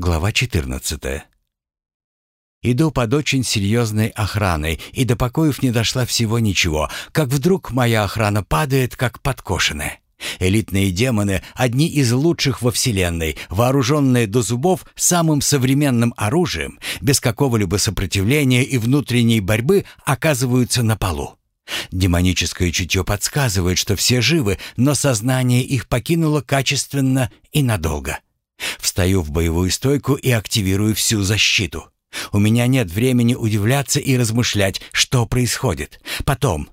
Глава 14. Иду под очень серьезной охраной, и до покоев не дошла всего ничего, как вдруг моя охрана падает, как подкошенная. Элитные демоны, одни из лучших во Вселенной, вооруженные до зубов самым современным оружием, без какого-либо сопротивления и внутренней борьбы, оказываются на полу. Демоническое чутье подсказывает, что все живы, но сознание их покинуло качественно и надолго. Встаю в боевую стойку и активирую всю защиту. У меня нет времени удивляться и размышлять, что происходит. Потом.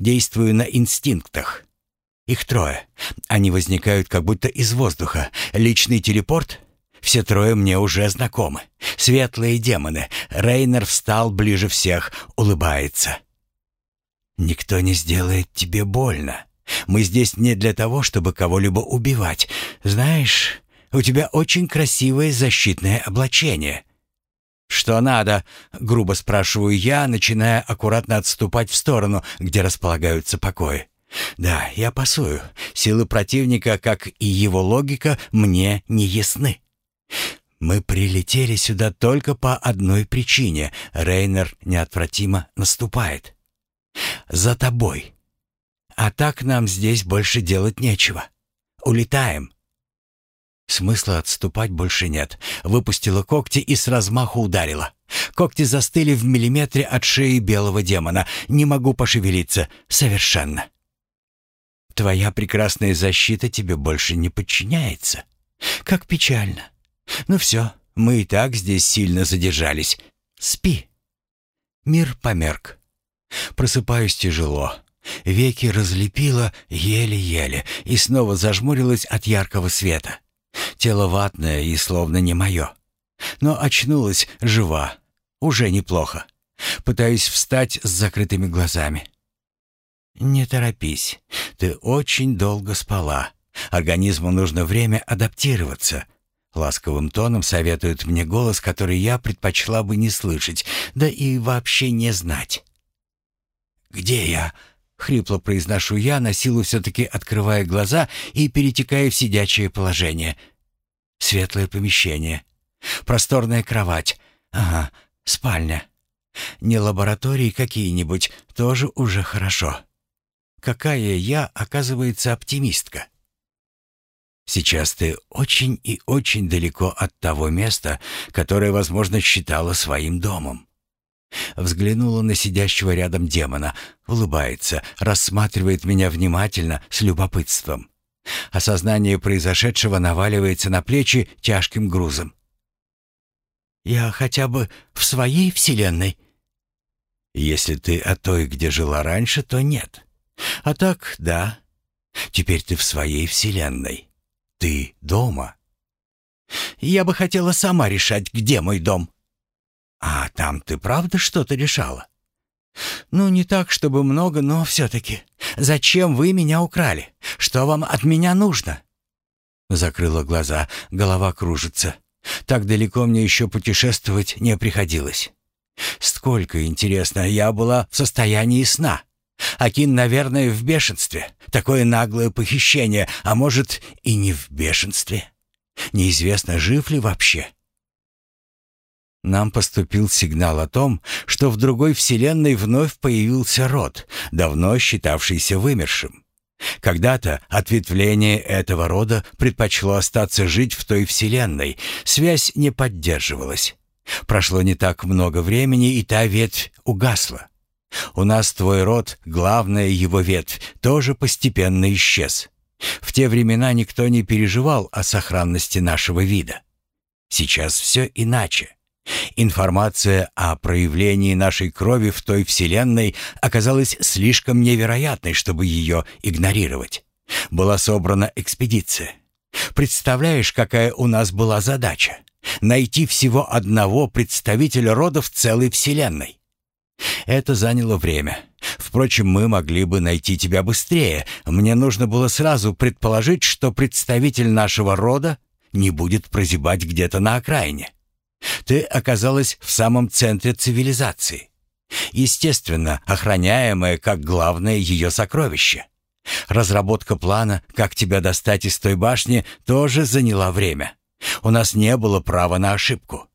Действую на инстинктах. Их трое. Они возникают как будто из воздуха. Личный телепорт? Все трое мне уже знакомы. Светлые демоны. Рейнер встал ближе всех, улыбается. «Никто не сделает тебе больно. Мы здесь не для того, чтобы кого-либо убивать. Знаешь, у тебя очень красивое защитное облачение». «Что надо?» — грубо спрашиваю я, начиная аккуратно отступать в сторону, где располагаются покои. «Да, я пасую. Силы противника, как и его логика, мне не ясны». «Мы прилетели сюда только по одной причине. Рейнер неотвратимо наступает. За тобой. А так нам здесь больше делать нечего. Улетаем». Смысла отступать больше нет. Выпустила когти и с размаху ударила. Когти застыли в миллиметре от шеи белого демона. Не могу пошевелиться. Совершенно. Твоя прекрасная защита тебе больше не подчиняется. Как печально. Ну все, мы и так здесь сильно задержались. Спи. Мир померк. Просыпаюсь тяжело. Веки разлепила еле-еле и снова зажмурилась от яркого света. Тело ватное и словно не мое. Но очнулась жива. Уже неплохо. Пытаюсь встать с закрытыми глазами. «Не торопись. Ты очень долго спала. Организму нужно время адаптироваться». Ласковым тоном советует мне голос, который я предпочла бы не слышать, да и вообще не знать. «Где я?» — хрипло произношу я, на силу все-таки открывая глаза и перетекая в сидячее положение — Светлое помещение. Просторная кровать. Ага, спальня. Не лаборатории какие-нибудь, тоже уже хорошо. Какая я, оказывается, оптимистка. Сейчас ты очень и очень далеко от того места, которое, возможно, считала своим домом. Взглянула на сидящего рядом демона, улыбается, рассматривает меня внимательно, с любопытством. Осознание произошедшего наваливается на плечи тяжким грузом. «Я хотя бы в своей вселенной?» «Если ты о той, где жила раньше, то нет. А так, да. Теперь ты в своей вселенной. Ты дома». «Я бы хотела сама решать, где мой дом». «А там ты правда что-то решала?» «Ну, не так, чтобы много, но все-таки. Зачем вы меня украли? Что вам от меня нужно?» Закрыла глаза, голова кружится. Так далеко мне еще путешествовать не приходилось. Сколько, интересно, я была в состоянии сна. Акин, наверное, в бешенстве. Такое наглое похищение, а может и не в бешенстве. Неизвестно, жив ли вообще. Нам поступил сигнал о том, что в другой вселенной вновь появился род, давно считавшийся вымершим. Когда-то ответвление этого рода предпочло остаться жить в той вселенной, связь не поддерживалась. Прошло не так много времени, и та ветвь угасла. У нас твой род, главная его ветвь, тоже постепенно исчез. В те времена никто не переживал о сохранности нашего вида. Сейчас все иначе. Информация о проявлении нашей крови в той вселенной оказалась слишком невероятной, чтобы ее игнорировать. Была собрана экспедиция. Представляешь, какая у нас была задача? Найти всего одного представителя рода в целой вселенной. Это заняло время. Впрочем, мы могли бы найти тебя быстрее. Мне нужно было сразу предположить, что представитель нашего рода не будет прозябать где-то на окраине. Ты оказалась в самом центре цивилизации. Естественно, охраняемая как главное ее сокровище. Разработка плана, как тебя достать из той башни, тоже заняла время. У нас не было права на ошибку».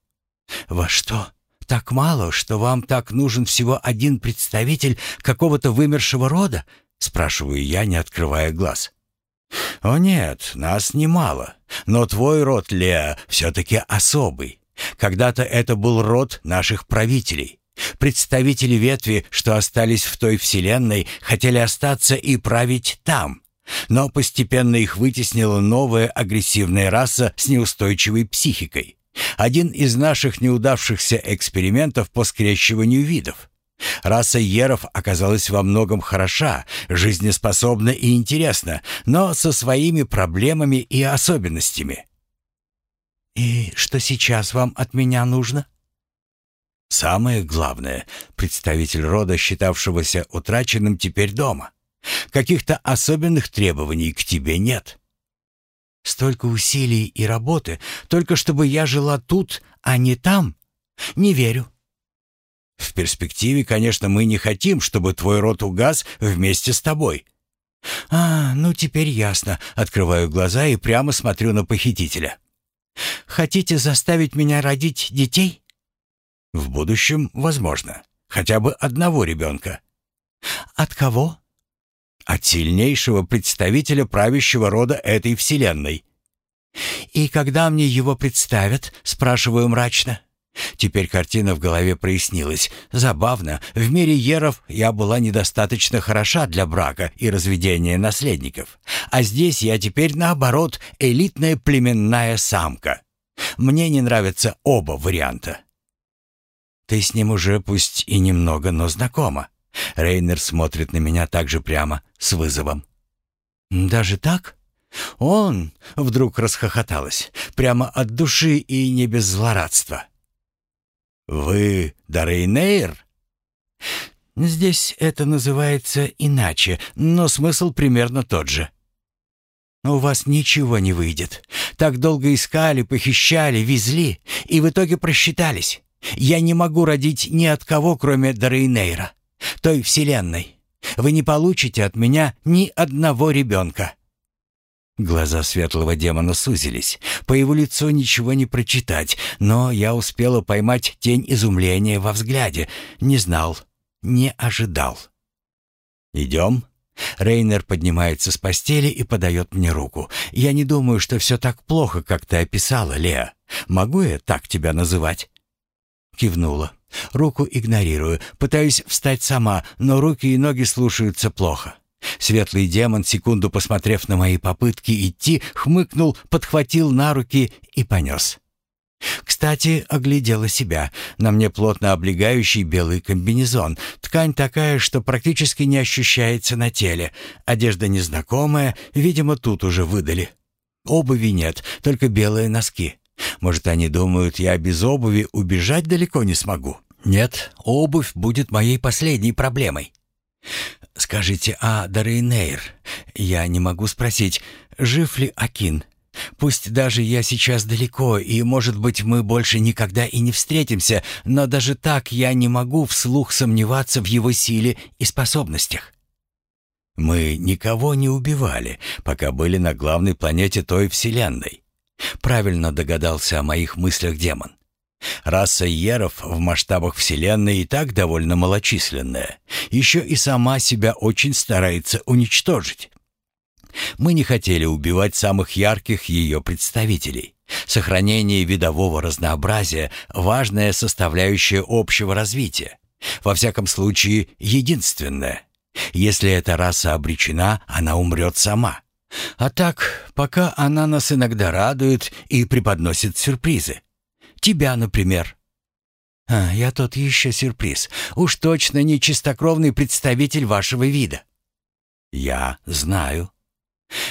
«Во что? Так мало, что вам так нужен всего один представитель какого-то вымершего рода?» спрашиваю я, не открывая глаз. «О нет, нас немало. Но твой род, Леа, все-таки особый. Когда-то это был род наших правителей. Представители ветви, что остались в той вселенной, хотели остаться и править там. Но постепенно их вытеснила новая агрессивная раса с неустойчивой психикой. Один из наших неудавшихся экспериментов по скрещиванию видов. Раса Еров оказалась во многом хороша, жизнеспособна и интересна, но со своими проблемами и особенностями. «И что сейчас вам от меня нужно?» «Самое главное, представитель рода, считавшегося утраченным, теперь дома. Каких-то особенных требований к тебе нет». «Столько усилий и работы, только чтобы я жила тут, а не там? Не верю». В перспективе, конечно, мы не хотим, чтобы твой род угас вместе с тобой. А, ну теперь ясно. Открываю глаза и прямо смотрю на похитителя. Хотите заставить меня родить детей? В будущем, возможно. Хотя бы одного ребенка. От кого? От сильнейшего представителя правящего рода этой вселенной. И когда мне его представят, спрашиваю мрачно. Теперь картина в голове прояснилась. Забавно, в мире еров я была недостаточно хороша для брака и разведения наследников. А здесь я теперь, наоборот, элитная племенная самка. Мне не нравятся оба варианта. Ты с ним уже пусть и немного, но знакома. Рейнер смотрит на меня так же прямо, с вызовом. «Даже так?» Он вдруг расхохоталась, прямо от души и не без злорадства. «Вы Дарейнейр?» «Здесь это называется иначе, но смысл примерно тот же». «У вас ничего не выйдет. Так долго искали, похищали, везли, и в итоге просчитались. Я не могу родить ни от кого, кроме Дарейнейра, той вселенной. Вы не получите от меня ни одного ребенка». Глаза светлого демона сузились. По его лицу ничего не прочитать, но я успела поймать тень изумления во взгляде. Не знал, не ожидал. «Идем?» Рейнер поднимается с постели и подает мне руку. «Я не думаю, что все так плохо, как ты описала, Леа. Могу я так тебя называть?» Кивнула. Руку игнорирую. Пытаюсь встать сама, но руки и ноги слушаются плохо. Светлый демон, секунду посмотрев на мои попытки идти, хмыкнул, подхватил на руки и понес. Кстати, оглядела себя. На мне плотно облегающий белый комбинезон. Ткань такая, что практически не ощущается на теле. Одежда незнакомая, видимо, тут уже выдали. Обуви нет, только белые носки. Может, они думают, я без обуви убежать далеко не смогу? Нет, обувь будет моей последней проблемой. «Скажите, а Дарейнейр, я не могу спросить, жив ли Акин? Пусть даже я сейчас далеко, и, может быть, мы больше никогда и не встретимся, но даже так я не могу вслух сомневаться в его силе и способностях». «Мы никого не убивали, пока были на главной планете той Вселенной», — правильно догадался о моих мыслях демон. Раса Еров в масштабах Вселенной и так довольно малочисленная. Еще и сама себя очень старается уничтожить. Мы не хотели убивать самых ярких ее представителей. Сохранение видового разнообразия – важная составляющая общего развития. Во всяком случае, единственная. Если эта раса обречена, она умрет сама. А так, пока она нас иногда радует и преподносит сюрпризы. Тебя, например». «А, я тот еще сюрприз. Уж точно не чистокровный представитель вашего вида». «Я знаю».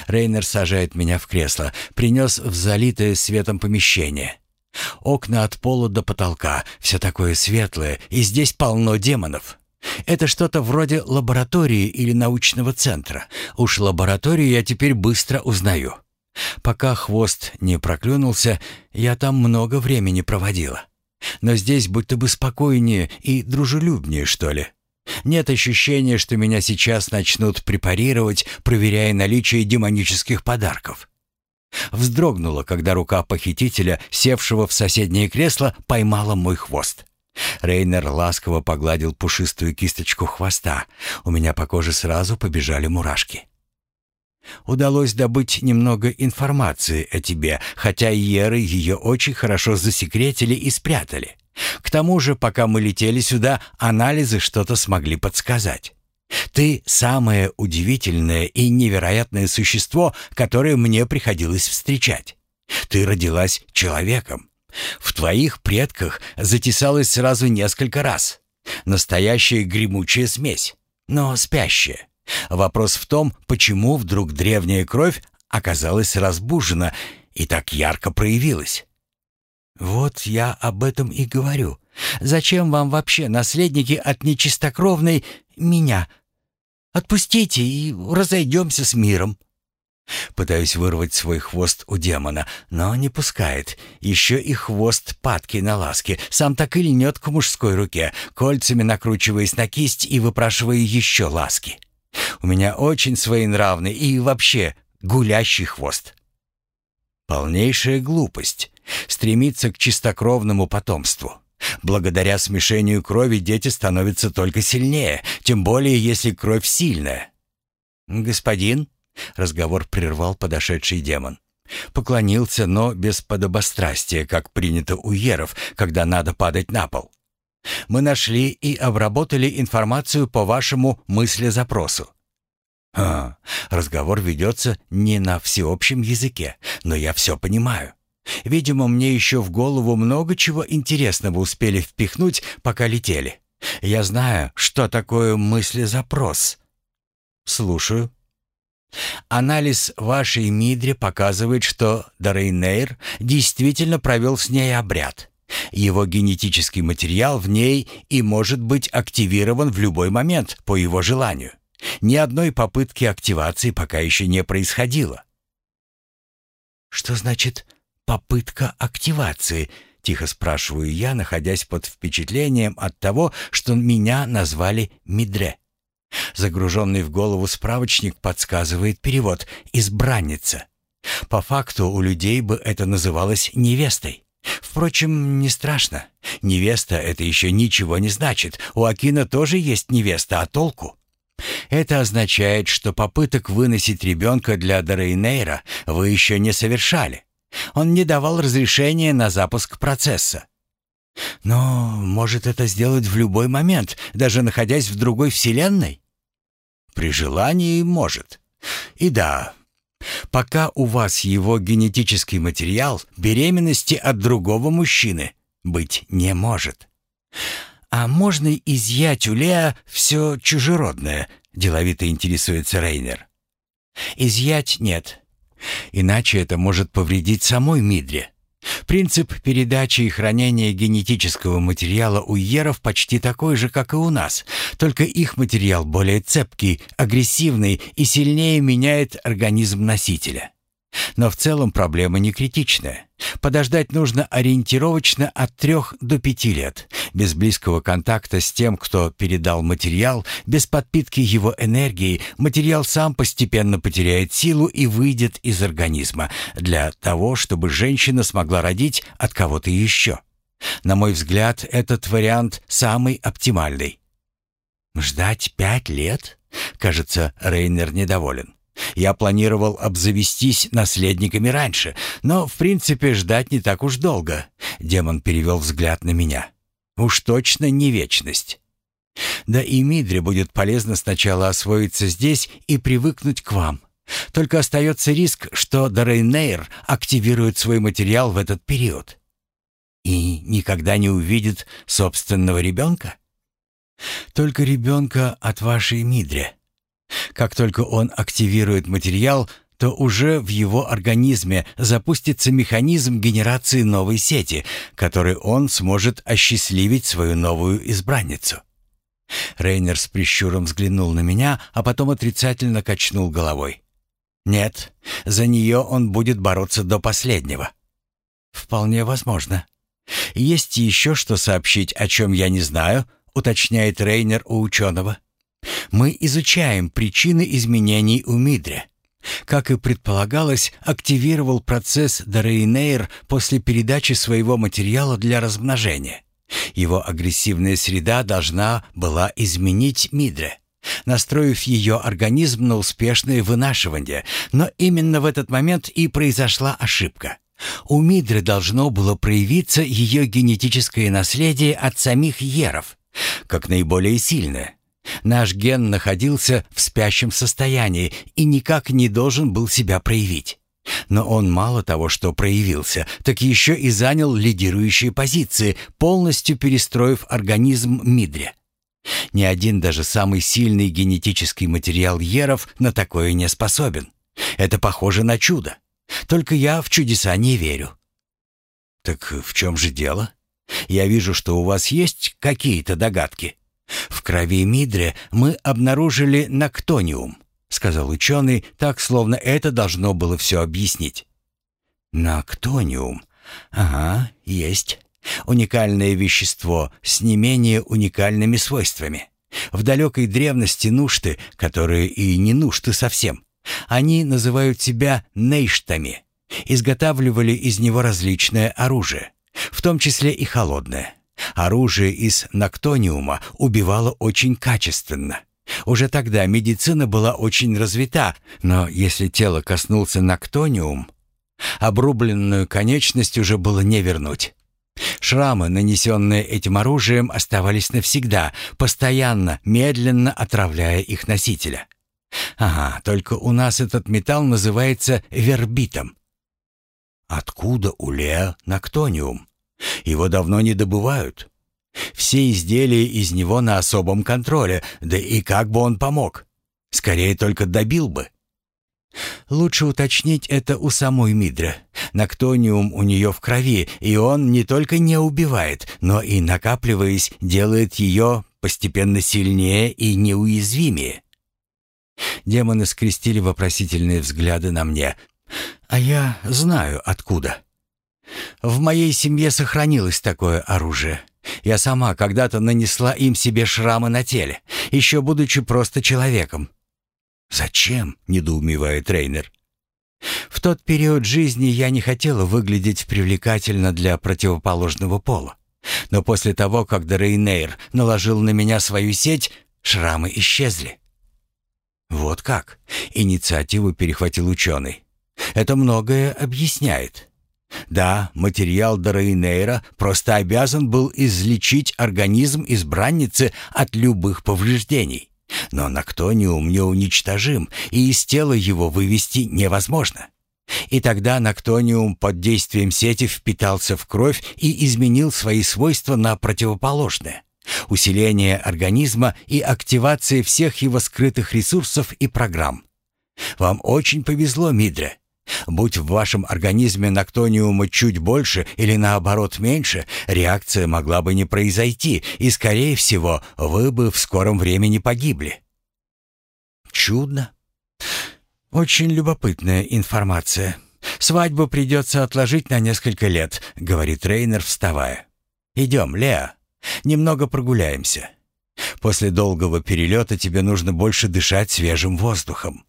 Рейнер сажает меня в кресло, принес в залитое светом помещение. Окна от пола до потолка, все такое светлое, и здесь полно демонов. Это что-то вроде лаборатории или научного центра. Уж лабораторию я теперь быстро узнаю. Пока хвост не проклюнулся, я там много времени проводила. Но здесь будто бы спокойнее и дружелюбнее, что ли. Нет ощущения, что меня сейчас начнут препарировать, проверяя наличие демонических подарков. Вздрогнула, когда рука похитителя, севшего в соседнее кресло, поймала мой хвост. Рейнер ласково погладил пушистую кисточку хвоста. У меня по коже сразу побежали мурашки. Удалось добыть немного информации о тебе, хотя Еры ее очень хорошо засекретили и спрятали. К тому же, пока мы летели сюда, анализы что-то смогли подсказать. Ты самое удивительное и невероятное существо, которое мне приходилось встречать. Ты родилась человеком. В твоих предках затесалось сразу несколько раз. Настоящая гремучая смесь, но спящая. Вопрос в том, почему вдруг древняя кровь оказалась разбужена и так ярко проявилась. Вот я об этом и говорю. Зачем вам вообще наследники от нечистокровной меня? Отпустите и разойдемся с миром. Пытаюсь вырвать свой хвост у демона, но не пускает. Еще и хвост падки на ласке. Сам так и льнет к мужской руке, кольцами накручиваясь на кисть и выпрашивая еще ласки. У меня очень своенравный и вообще гулящий хвост. Полнейшая глупость. Стремиться к чистокровному потомству. Благодаря смешению крови дети становятся только сильнее, тем более если кровь сильная. «Господин?» — разговор прервал подошедший демон. Поклонился, но без подобострастия, как принято у еров, когда надо падать на пол. Мы нашли и обработали информацию по вашему мыслезапросу. А, разговор ведется не на всеобщем языке, но я все понимаю. Видимо, мне еще в голову много чего интересного успели впихнуть, пока летели. Я знаю, что такое мыслезапрос. Слушаю. Анализ вашей Мидре показывает, что Дарейнейр действительно провел с ней обряд. Его генетический материал в ней и может быть активирован в любой момент по его желанию. Ни одной попытки активации пока еще не происходило. «Что значит «попытка активации»?» — тихо спрашиваю я, находясь под впечатлением от того, что меня назвали Мидре. Загруженный в голову справочник подсказывает перевод «избранница». По факту у людей бы это называлось невестой. Впрочем, не страшно. Невеста — это еще ничего не значит. У Акина тоже есть невеста, а толку? Это означает, что попыток выносить ребенка для Дорейнейра вы еще не совершали. Он не давал разрешения на запуск процесса. Но может это сделать в любой момент, даже находясь в другой вселенной? При желании может. И да, Пока у вас его генетический материал, беременности от другого мужчины быть не может. А можно изъять у Леа все чужеродное, деловито интересуется Рейнер. Изъять нет. Иначе это может повредить самой Мидре. Принцип передачи и хранения генетического материала у еров почти такой же, как и у нас, только их материал более цепкий, агрессивный и сильнее меняет организм носителя. Но в целом проблема не критичная. Подождать нужно ориентировочно от трех до пяти лет. Без близкого контакта с тем, кто передал материал, без подпитки его энергией, материал сам постепенно потеряет силу и выйдет из организма для того, чтобы женщина смогла родить от кого-то еще. На мой взгляд, этот вариант самый оптимальный. «Ждать пять лет?» Кажется, Рейнер недоволен. Я планировал обзавестись наследниками раньше, но, в принципе, ждать не так уж долго. Демон перевел взгляд на меня. Уж точно не вечность. Да и Мидре будет полезно сначала освоиться здесь и привыкнуть к вам. Только остается риск, что Дорейнейр активирует свой материал в этот период. И никогда не увидит собственного ребенка? Только ребенка от вашей Мидре. Как только он активирует материал, то уже в его организме запустится механизм генерации новой сети, который он сможет осчастливить свою новую избранницу. Рейнер с прищуром взглянул на меня, а потом отрицательно качнул головой. «Нет, за нее он будет бороться до последнего». «Вполне возможно. Есть еще что сообщить, о чем я не знаю», — уточняет Рейнер у ученого. Мы изучаем причины изменений у Мидре. как и предполагалось, активировал процесс Дорейнейр после передачи своего материала для размножения. Его агрессивная среда должна была изменить Мидре, настроив ее организм на успешное вынашивание, но именно в этот момент и произошла ошибка. У Мидры должно было проявиться ее генетическое наследие от самих Еров, как наиболее сильное. Наш ген находился в спящем состоянии и никак не должен был себя проявить. Но он мало того, что проявился, так еще и занял лидирующие позиции, полностью перестроив организм Мидре. Ни один даже самый сильный генетический материал Еров на такое не способен. Это похоже на чудо. Только я в чудеса не верю. Так в чем же дело? Я вижу, что у вас есть какие-то догадки. В крови Мидре мы обнаружили нактониум, сказал ученый, так словно это должно было все объяснить. Нактониум. Ага, есть. Уникальное вещество с не менее уникальными свойствами. В далекой древности нушты, которые и не нушты совсем, они называют себя нейштами, изготавливали из него различное оружие, в том числе и холодное. Оружие из нактониума убивало очень качественно. Уже тогда медицина была очень развита, но если тело коснулся нактониум, обрубленную конечность уже было не вернуть. Шрамы, нанесенные этим оружием, оставались навсегда, постоянно, медленно отравляя их носителя. Ага, только у нас этот металл называется вербитом. Откуда у Леа нактониум? Его давно не добывают. Все изделия из него на особом контроле, да и как бы он помог? Скорее только добил бы. Лучше уточнить это у самой Мидры. Нактониум у нее в крови, и он не только не убивает, но и, накапливаясь, делает ее постепенно сильнее и неуязвимее. Демоны скрестили вопросительные взгляды на мне. А я знаю откуда. В моей семье сохранилось такое оружие. Я сама когда-то нанесла им себе шрамы на теле, еще будучи просто человеком. «Зачем?» — недоумевает трейнер. «В тот период жизни я не хотела выглядеть привлекательно для противоположного пола. Но после того, как Дорейнейр наложил на меня свою сеть, шрамы исчезли. Вот как? Инициативу перехватил ученый. Это многое объясняет. Да, материал Дорейнейра просто обязан был излечить организм избранницы от любых повреждений. Но Нактониум неуничтожим, и из тела его вывести невозможно. И тогда Нактониум под действием сети впитался в кровь и изменил свои свойства на противоположные усиление организма и активация всех его скрытых ресурсов и программ. Вам очень повезло, Мидре. Будь в вашем организме нактониума чуть больше или наоборот меньше, реакция могла бы не произойти, и, скорее всего, вы бы в скором времени погибли. Чудно. Очень любопытная информация. Свадьбу придется отложить на несколько лет, говорит трейнер, вставая. Идем, Леа. Немного прогуляемся. После долгого перелета тебе нужно больше дышать свежим воздухом.